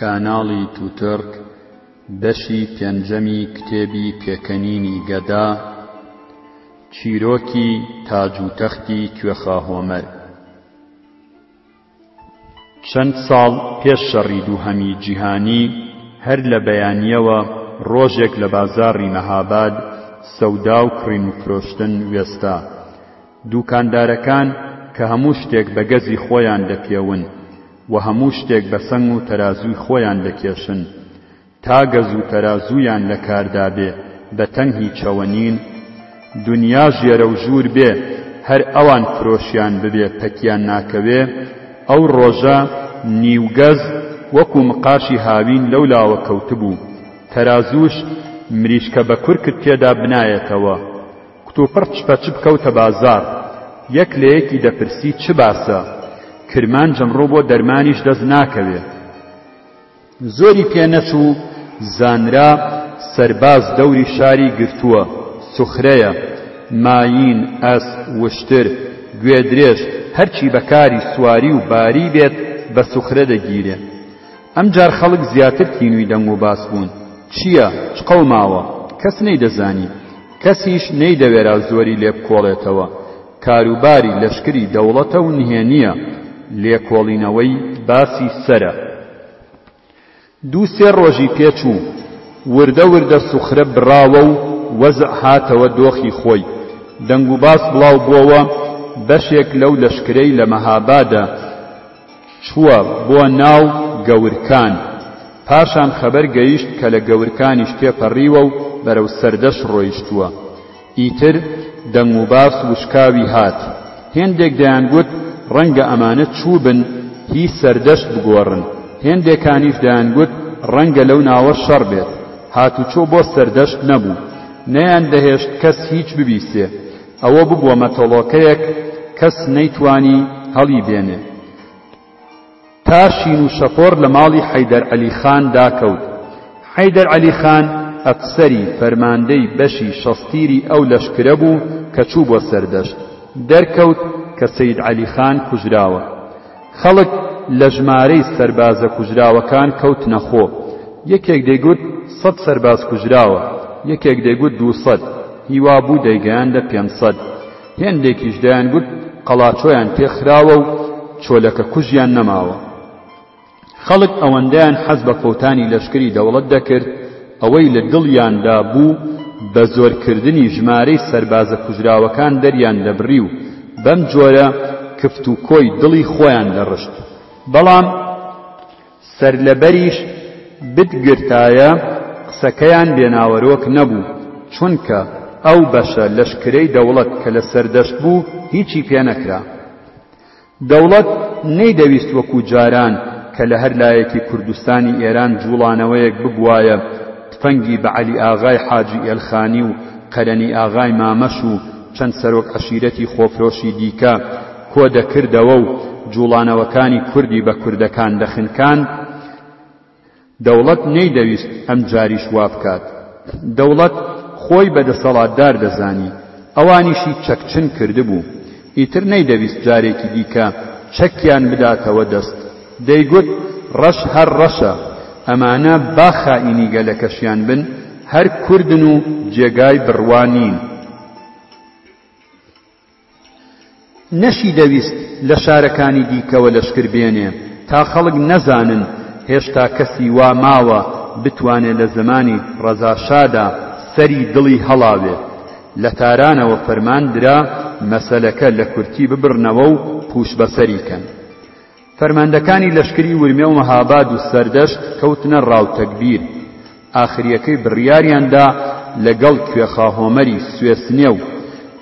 کاناڵی توتڕک بەشی پێنجەمی کتێبی پێکەنینی گەدا، چیرۆکی تاج و تەختی کوێخاهۆمەر. چەند ساڵ پێش شەڕی دووهەمی جیهانی، هەر لە بەیانییەوە ڕۆژێک لە بازاڕی مەهاباد سەودا و کڕین و فرۆشتن وێستا. دووکاندارەکان کە هەموو شتێک بە گەزی خۆیان دەپێون و هەموو شتێک بە سەنگ و تەرازووی خۆیان دەکێشن، تا گەز و تەرازوویان لە کاردا بێ بە تەنگ هیچەوە نین، دونیا ژێرە و ژوور بێ هەر ئەوان فرۆشیان ببێ پەکیان ناکەوێ، ئەو ڕۆژە نیو گەز وەکوو مقاشی هاوین لەو لاوە کەوتبوو، تەرازووش مریشکە بە کورکت تێدا بنایەتەوە. کتوپڕ چپەچ بکەوتە بازاڕ یەک لە یەکی دەپرسی چ باسە؟ کرمانج ئەمڕۆ بۆ دەرمانیش دەست ناکەوێ. زۆری پێ نەچوو زانرا سەرباز دەوری شاری گرتووە، سوخرەیە، مایین، ئەسپ، وشتر، گوێدرێژ، هەرچی بە کاری سواری و باری بێت بە سوخرە دەگیرێ. ئەمجار خەڵک زیاتر تینوی دەنگ و باس بوون، چییە؟ چ قەوماوە؟ کەس نەیدەزانی. کەسیش نەیدەوێرا زۆری لێ بکۆڵێتەوە. کاروباری لەشکری دەوڵەتە و نهێنییە، لێکۆڵینەوەی باسی سەرە. دوو سێ ڕۆژی پێ چوو، وردە وردە سوخرە بڕاوە و وەزع هاتەوە دۆخی خۆی. دەنگ و باس بڵاو بۆوە، بەشێک لەو لەشکرەی لە مەهابادە، چووە بۆ ناو گەورکان، پاشان خەبەر گەیشت کە لە گەورکانیش تێپەڕیوە و بەرەو سەردەشت ڕۆیشتووە. ئیتر دەنگ و باس وشکاوی هات. هێندێک دەیانگوت ڕەنگە ئەمانە چووبن هی سەردەشت بگۆڕن، هێندێکانیش دەیانگوت ڕەنگە لەو ناوە شەڕ بێت. هاتوچۆ بۆ سەردەشت نەبوو. نەیاندەهێشت کەس هیچ ببیسێ. ئەوە ببوە مەتەڵۆکەیەک کەس نەیتوانی هەڵی بێنێ. تا شین و شەپۆڕ لە ماڵی حەیدەر عەلی خان دا کەوت. حەیدەر عەلی خان ئەفسەری فەرماندەی بەشی شەستیری ئەو لەشکرە بوو کە چوو بۆ سەردەشت. دەرکەوت کە سەید عەلی خان کوژراوە. خەڵک لە ژمارەی سەربازە کوژراوەکان کەوتنە خۆ، یەکێک دەیگوت سەد سەرباز کوژراوە، یەکێک دەیگوت دوو سەد، هی وابوو دەیگەیاندە پێنج سەد، هێندێکیش دەیانگوت قەڵاچۆیان تێ خراوە و چۆلەکە کوژیان نەماوە. خەڵک ئەوەندەیان حەز بە فەوتانی لەشکری دەوڵەت دەکرد، ئەوەی لە دڵیاندا بوو بە زۆرکردنی ژمارەی سەربازە کوژراوەکان دەریان دەبڕی و بەم جۆرە کفت و کۆی دڵی خۆیان دەڕشت، بەڵام سەرلەبەریش بتگرتایە قسەکەیان بێناوەرۆک نەبوو، چونکە ئەو بەشە لەشکرەی دەوڵەت کە لە سەردەشت بوو هیچی پێنەکرا. دەوڵەت نەیدەویست وەکو جاران کە لە هەر لایەکی کوردستانی ئێران جووڵانەوەیەک ببوایە تفەنگی بە عەلی ئاغای حاجی ئێلخانی و قەرەنی ئاغای مامەش و چەند سەرۆک عەشیرەتی خۆفرۆشی دیکە کۆدەکردەوە و جووڵانەوەکانی کوردی بە کوردەکان دەخنکاند. دەوڵەت نەیدەویست ئەمجاریش وابکات. دەوڵەت خۆی بە دەسەڵاتدار دەزانی، ئەوانیشی چەکچن کردبوو. ئیتر نەیدەویست جارێکی دیکە چەکیان بداتەوە دەست. دەیگوت ڕەش هەر ڕەشە، ئەمانە با خائینی گەلەکەشیان بن، هەر کوردن و جێگای بڕوا نین. نەشی دەویست لە شارەکانی دیکەوە لەشکر بێنێ تا خەڵک نەزانن هێشتا کەسی وا ماوە بتوانێ لە زەمانی ڕەزا شادا سەری دڵی هەڵاوێ. لە تارانەوە فەرمان درا مەسەلەکە لە کورتی ببڕنەوە و پووش بەسەری کەن. فەرماندەکانی لەشکری ورمێ و مەهاباد و سەردەشت کەوتنە ڕاوتەگبیر، ئاخرییەکەی بڕیاریان دا لە گەڵ کوێخا هۆمەری سوێسنێ و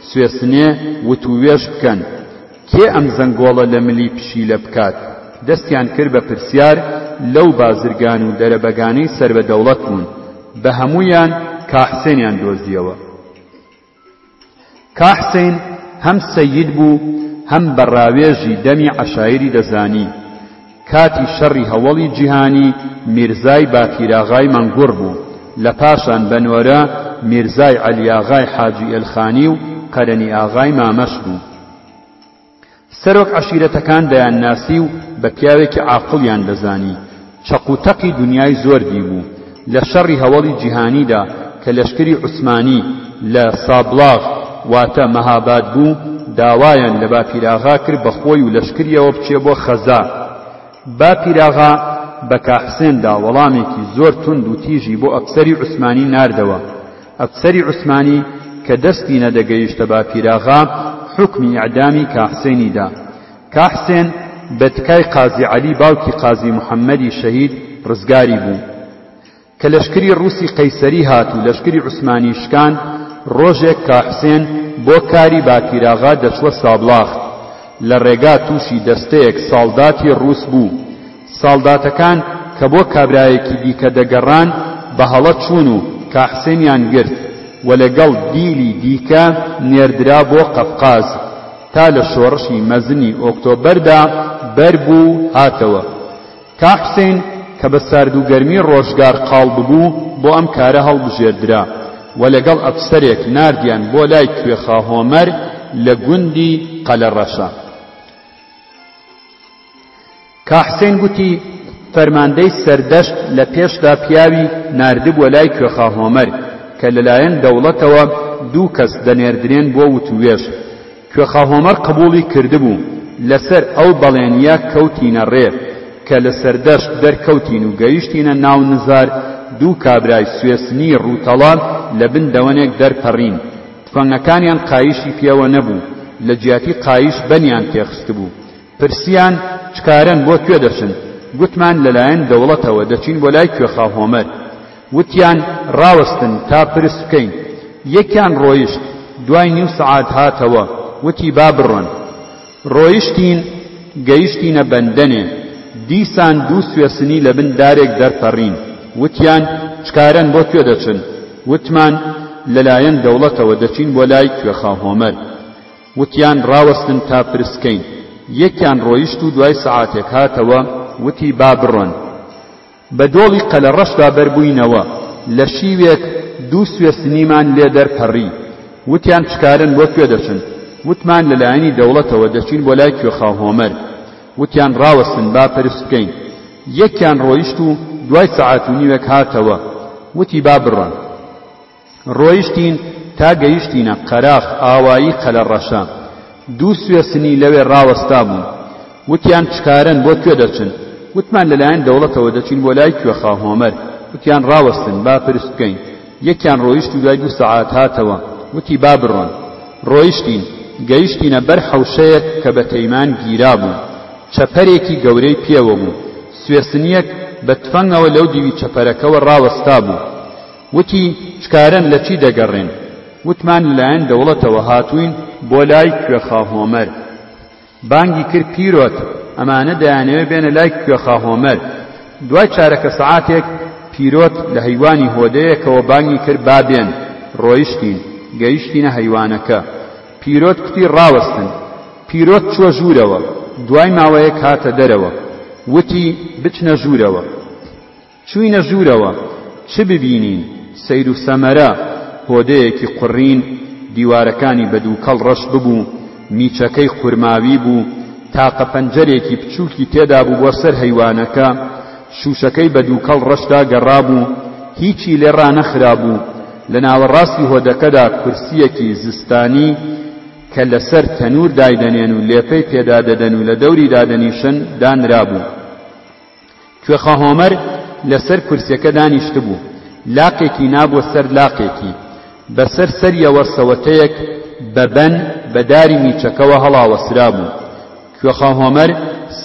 سوێسنێ وتووێژ بکەن، کێ ئەم زەنگۆڵە لە ملی پشیلە بکات، دەستیان کرد بە پرسیار لەو بازرگان و دەرەبەگانەی سەر بە دەوڵەت بوون، بە هەموویان کاحسێنیان دۆزییەوە. کا حسەین هەم سەید بوو هەم بە ڕاوێژی دەمی عەشایری دەزانی. کاتی شەڕی هەوەڵی جیهانی میرزای باپیراغای مەنگوڕ بوو، لە پاشان بە نۆرە میرزای عەلیاغای حاجی ئێلخانی و قەرەنیئاغای مامەش بوو. سەرۆک عەشیرەتەکان دەیانناسی و بە پیاوێکی عاقڵیان دەزانی، چەق و تەقی دنیای زۆر دیبوو، لە شەڕی هەوەڵی جیهانیدا کە لەشکری عوسمانی لە، سابڵاغ، واتە، مەهاباد، بوو، داوایان لە باپیراغا کرد بە خۆی و لەشکریەوە بچێ بۆ خەزا، باپیراغا بە کاحسێندا وەڵامێکی زۆر توند و تیژی بۆ ئەفسەری عوسمانی ناردەوە، ئەفسەری عوسمانی کە دەستی نەدەگەیشتە باپیراغا حوکمی ئیعدامی کاحسێنی دا. کاحسێن بە تکای قازی عەلی باوکی قازی محەممەدی شەهید ڕزگاری بوو. کە لەشکری ڕووسی قەیسەری هات و لەشکری عوسمانی شکاند، ڕۆژێک کاحسێن بۆ کاری باپیراغا دەچووە سابڵاخ، لە ڕێگا تووشی دەستەیەک ساڵداتی ڕووس بوو. ساڵداتەکان کە بۆ کابرایەکی دیکە دەگەڕان بە هەڵە چوون و کاحسێنیان گرت و لەگەڵ دیلی دیکە نێردرا بۆ قەفقاز تا لە شۆڕشی مەزنی ئۆکتۆبەردا بەر بوو و هاتەوە. کاحسێن کە بە سارد و گەرمی ڕۆژگار قاڵ ببوو بۆ ئەم کارە هەڵبژێردرا و لەگەڵ ئەفسەرێک ناردیان بۆ لای کوێخا هۆمەر لە گوندی قەلەڕەشە. کاحسین گوتی، فەرماندەی سەردەشت لە پێشدا پیاوی ناردبووە لای کوێخا هۆمەر کە لەلایەن دەوڵەتەوە دوو کەس دەنێردرێن بۆ وتووێژ. کوێخا هۆمەر قبووڵی کردبوو، لەسەر ئەو بەڵێنییە کەوتینە ڕێ، کە لە سەردەشت دەرکەوتین و گەیشتینە ناو نزار، دوو کابرای سوێسنی ڕووتەڵە لە بن دەوەنێک دەرپەڕین، تفەنگەکانیان قایشی پێوە نەبوو، لە جیاتی قایش بەنیان تێخستبوو. پرسیان، چکارەن بۆ کوێ دەچن؟ گوتمان، لەلایەن دەوڵەتەوە دەچین بۆ لای کوێخا هۆمەر. وتیان، ڕاوەستن تا پرس بکەین. یەکیان ڕۆیشت، دوای نیو سەعات هاتەوە، وتی با بڕۆن. ڕۆیشتین، گەیشتینە بەندەنێ، دیسان دوو سوێسنی لە بن دارێک دەرپەڕین. وتیان، چکارەن بۆ کوێ دەچن؟ وتمان، لەلایەن دەوڵەتەوە دەچین بۆ لای کوێخا هۆمەر. وتیان ڕاوەستن تا پرس کەین یەکیان ڕۆیشت و دوای سەعاتێک هاتەوە وتی با بڕۆن بە دۆڵی قەلەڕەشدا بەر بووینەوە لە شیوێک دوو سوێسنیمان لێ دەر پەڕی وتیان چکارن بۆ کوێ دەچن وتمان لە لایەنی دەوڵەتەوە دەچین بۆ لای کوێخا هۆمەر وتیان ڕاوەستن با پرس بکەین یەکیان ڕۆیشت و دوای سەعات و نیوێک هاتەوە وتی با بڕۆن ڕۆیشتین تا گەیشتینە قەراخ ئاوایی قەلەڕەشە. دوو سوێسنی لەوێ ڕاوەستابوون. وتیان چکارەن بۆ کوێ دەچن؟ وتمان لەلایەن دەوڵەتەوە دەچین بۆ لای کوێخا هۆمەر. وتیان ڕاوەستن با پرس بکەین. یەکیان ڕۆیشت و دوای دوو سەعات هاتەوە. وتی با بڕۆن. ڕۆیشتین. گەیشتینە بەر حەوشەیەک کە بە تەیمان گیرابوو. چەپەرێکی گەورەی پێوە بوو. سوێسنییەک بە تفەنگەوە لەو دیوی چەپەرەکەوە ڕاوەستابوو. وتی، تکارەن لە چی دەگەڕێن؟ وتمان لەلایەن دەوڵەتەوە هاتووین بۆ لای کوێخا هۆمەر. بانگی کرد پیرۆت، ئەمانە دەیانەوێ بێنە لای کوێخا هۆمەر. دوای چارەکە سەعاتێک پیرۆت لە هەیوانی هۆدەیەکەوە بانگی کرد با بێن، ڕۆیشتین، گەیشتینە هەیوانەکە. پیرۆت کوتی ڕاوەستن. پیرۆت چووە ژوورەوە. دوای ماوەیەک هاتە دەرەوە. وتی، بچنە ژوورەوە. چووینە ژوورەوە، چ ببینین، سەیر و سەمەرە، هۆدەیەکی قوڕین، دیوارەکانی بە دووکەڵ ڕەش ببوو، میچەکەی قورماوی بوو، تاقە پەنجەرێکی بچووکی تێدا بوو بۆ سەر هەیوانەکە، شووشەکەی بە دووکەڵ ڕەشدا گەڕابوو، هیچی لێ ڕانەخرابوو، لە ناوەڕاستی هۆدەکەدا کورسییەکی زستانی کە لەسەر تەنوور دایدەنێن و لێپەی پێدا دەدەن و لە دەوری دادەنیشن، دانرابوو. کوێخا هۆمەر لەسەر کورسیەکە دانیشتبوو، لاقێکی نابووە سەر لاقێکی، بەسەر سەریەوە سەوەتەیەک بە بەن بە داری میچەکەوە هەڵاوەسرابوو، کوێخا هۆمەر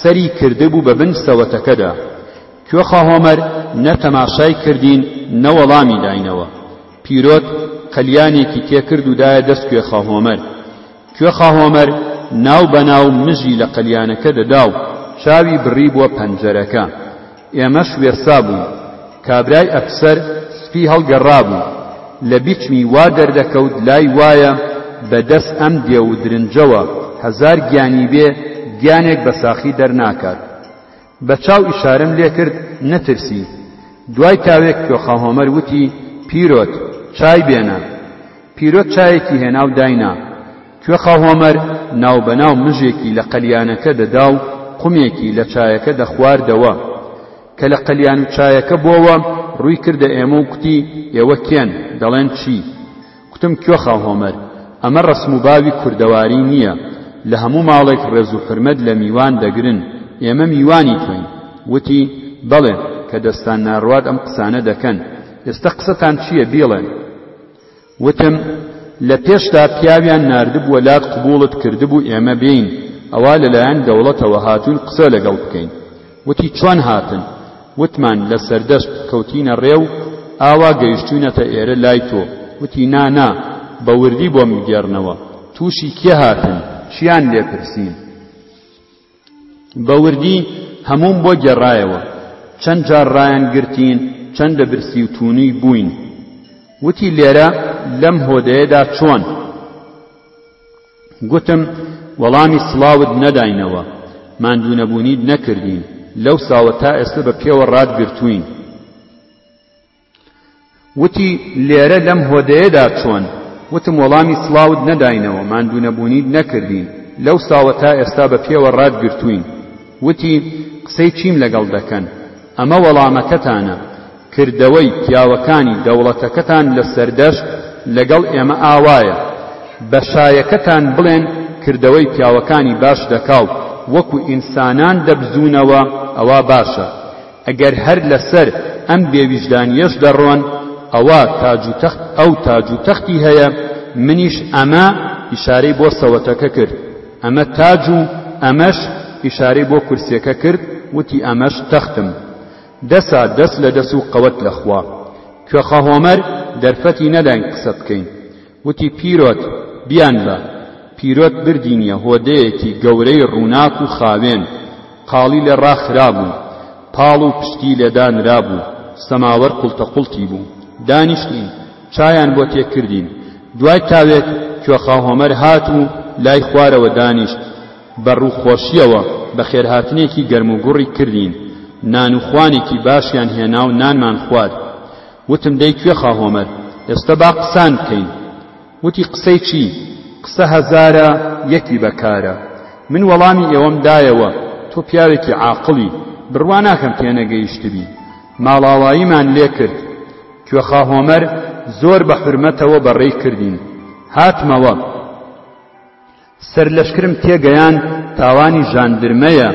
سەری کردبوو بە بن سەوەتەکەدا. کوێخا هۆمەر نە تەماشای کردین نە وەڵامی داینەوە. پیرۆت قلیانێکی تێکرد و دایە دەست کوێخا هۆمەر. کوێخا هۆمەر ناو بە ناو مژی لە قەلیانەکە دەدا و چاوی بڕیبووە پەنجەرەکە. ئێمەش وێسا بووین. کابرای ئەفسەر سپی هەڵگەڕابوو. لە بیچمی وا دەردەکەوت لای وایە بە دەس ئەم دێو و درنجەوە هەزار گیانی بێ، گیانێک بە ساخی دەرناکات. بە چاو ئیشارەم لێ کرد نەترسی. دوای تاوێک کۆخا هۆمەر وتی، پیرۆت، چای بێنە. پیرۆت چایەکی هێنا و داینا. کۆخا هۆمەر ناوبەناو مژێکی لە قەلیانەکە دەدا و قومێکی لە چایەکە دەخواردەوە. کە لە قەلیان و چایەکە بۆوە، ڕووی کردە ئێمە و کوتی، ئێوە کێن؟ دەڵێن چی؟ گوتم کۆ خاو هۆمەر ئەمە ڕەسم و باوی کوردەواری نییە، لە هەموو ماڵێک ڕێز و حورمەت لە میوان دەگرن، ئێمە میوانی تۆین. وتی، بەڵێ، کە دەستان ناڕوات ئەم قسانە دەکەن. ئێستە قسەتان چییە بیڵێن؟ وتم، لە پێشدا پیاویان ناردبووە لات قبووڵت کردبوو ئێمە بێین، ئەوا لەلایەن دەوڵەتەوە هاتووین قسە لەگەڵ بکەین. وتی چۆن هاتن؟ وتمان لە سەردەشت کەوتینە ڕێ و ئاوا گەیشتوینەتە ئێرە لای تۆ، وتی نا نا بە وردی بۆم بگێڕنەوە تووشی کێ هاتن؟ چیان لێ پرسین؟ بە وردی هەمووم بۆ گێڕایەوە، چەند جار ڕایان گرتین، چەند لە برسی و توونی بووین؟ وتی لێرە لەم هۆدەیەدا چۆن؟ گوتم، وەڵامی سڵاوت نەداینەوە، ماندوونەبوونیت نەکردین، لەوساوە تا ئێستە بە پێوە ڕات گرتووین. وتی، لێرە لەم هۆدەیەدا چۆن؟ وتم، وەڵامی سڵاوت نەداینەوە، ماندوونەبوونیت نەکردین، لەوساوە تا ئێستا بە پێوە ڕات گرتووین. وتی، قسەی چیم لەگەڵ دەکەن؟ ئەمە وەڵامەکەتانە. کردەوەی پیاوەکانی دەوڵەتەکەتان لە سەردەشت لەگەڵ ئێمە ئاوایە، بە شایەکەتان بڵێن کردەوەی پیاوەکانی باش دەکا و وەکو ئینسانان دەبزوونەوە ئەوا باشە، ئەگەر هەر لەسەر ئەم بێویژدانییەش دەڕۆن ئەوا تاج و تەخت ئەو تاج و تەختی هەیە، منیش ئەمە، ئیشارەی بۆ سەوەتەکە کرد، ئەمە تاج و ئەمەش، ئیشارەی بۆ کورسییەکە کرد، وتی ئەمەش تەختم. دەسا دەس لە دەس و قەوەت لە خوا. کوێخا هۆمەر دەرفەتی نەداین قسە بکەین. وتی پیرۆت بیان بە پیرۆت بردینیە هۆدەیەکی گەورەی ڕووناک و خاوێن. قاڵی لێ ڕاخرابوو. پاڵ و پشتی لێ دانرابوو. سەماوەر قوڵتەقوڵتی بوو. دانیشتین. چایان بۆ تێ کردین. دوای تاوێک کوێخا هۆمەر هات و لای خوارەوە دانیشت. بە ڕووخۆشییەوە بەخێرهاتنێکی گەرموگوڕی کردین، نان و خوانێکی باشیان هێنا و نانمان خوارد. وتم دەی کوێخا هۆمەر، ئێستە با قسان بکەین. وتی قسەی چی؟ قسە هەزارە یەکی بەکارە. من وەڵامی ئێوەم دایەوە، تۆ پیاوێکی عاقڵی، بڕوا ناکەم تێنەگەیشتبی. ماڵاواییمان لێ کرد. کوێخا هۆمەر زۆر بە حورمەتەوە بەڕێی کردین. هاتمەوە. سەرلەشکرم تێگەیاند تاوانی ژاندرمەیە،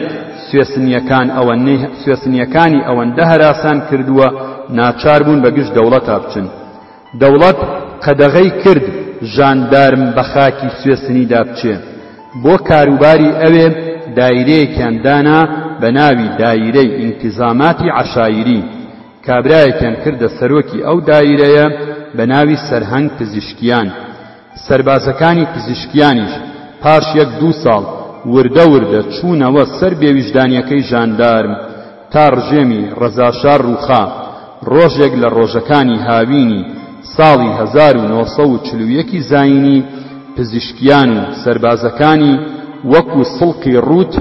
سوێسنیەکان ئەوەنەی سوێسنیەکانی ئەوەندە هەراسان کردووە ناچار بوون بە گژ دەوڵەتا بچن. دەوڵەت قەدەغەی کرد ژاندارم بە خاکی سوێسنیدا بچێ. بۆ کاروباری ئەوێ دایرەیەکیان دانا بە ناوی دایرەی ئینتیزاماتی عەشایری. کابرایەکیان کردە سەرۆکی ئەو دایرەیە بە ناوی سەرهەنگ پزیشکیان. سەربازەکانی پزیشکیانیش پاش یەک دوو ساڵ وردە وردە چوونەوە سەر بێویژدانیەکەی ژاندارم تا ڕژێمی ڕەزاشا ڕووخا. ڕۆژێک لە ڕۆژەکانی هاوینی ساڵی هەزار و نۆ سەد و چل و یەک ی زایینی پزیشکیان و سەربازەکانی وەکو سڵقی ڕووت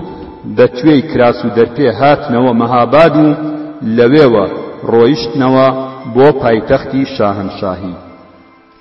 بە توێی کراس و دەرپێ هاتنەوە مەهاباد و لەوێوە ڕۆیشتنەوە بۆ پایتەختی شاهەنشاهی.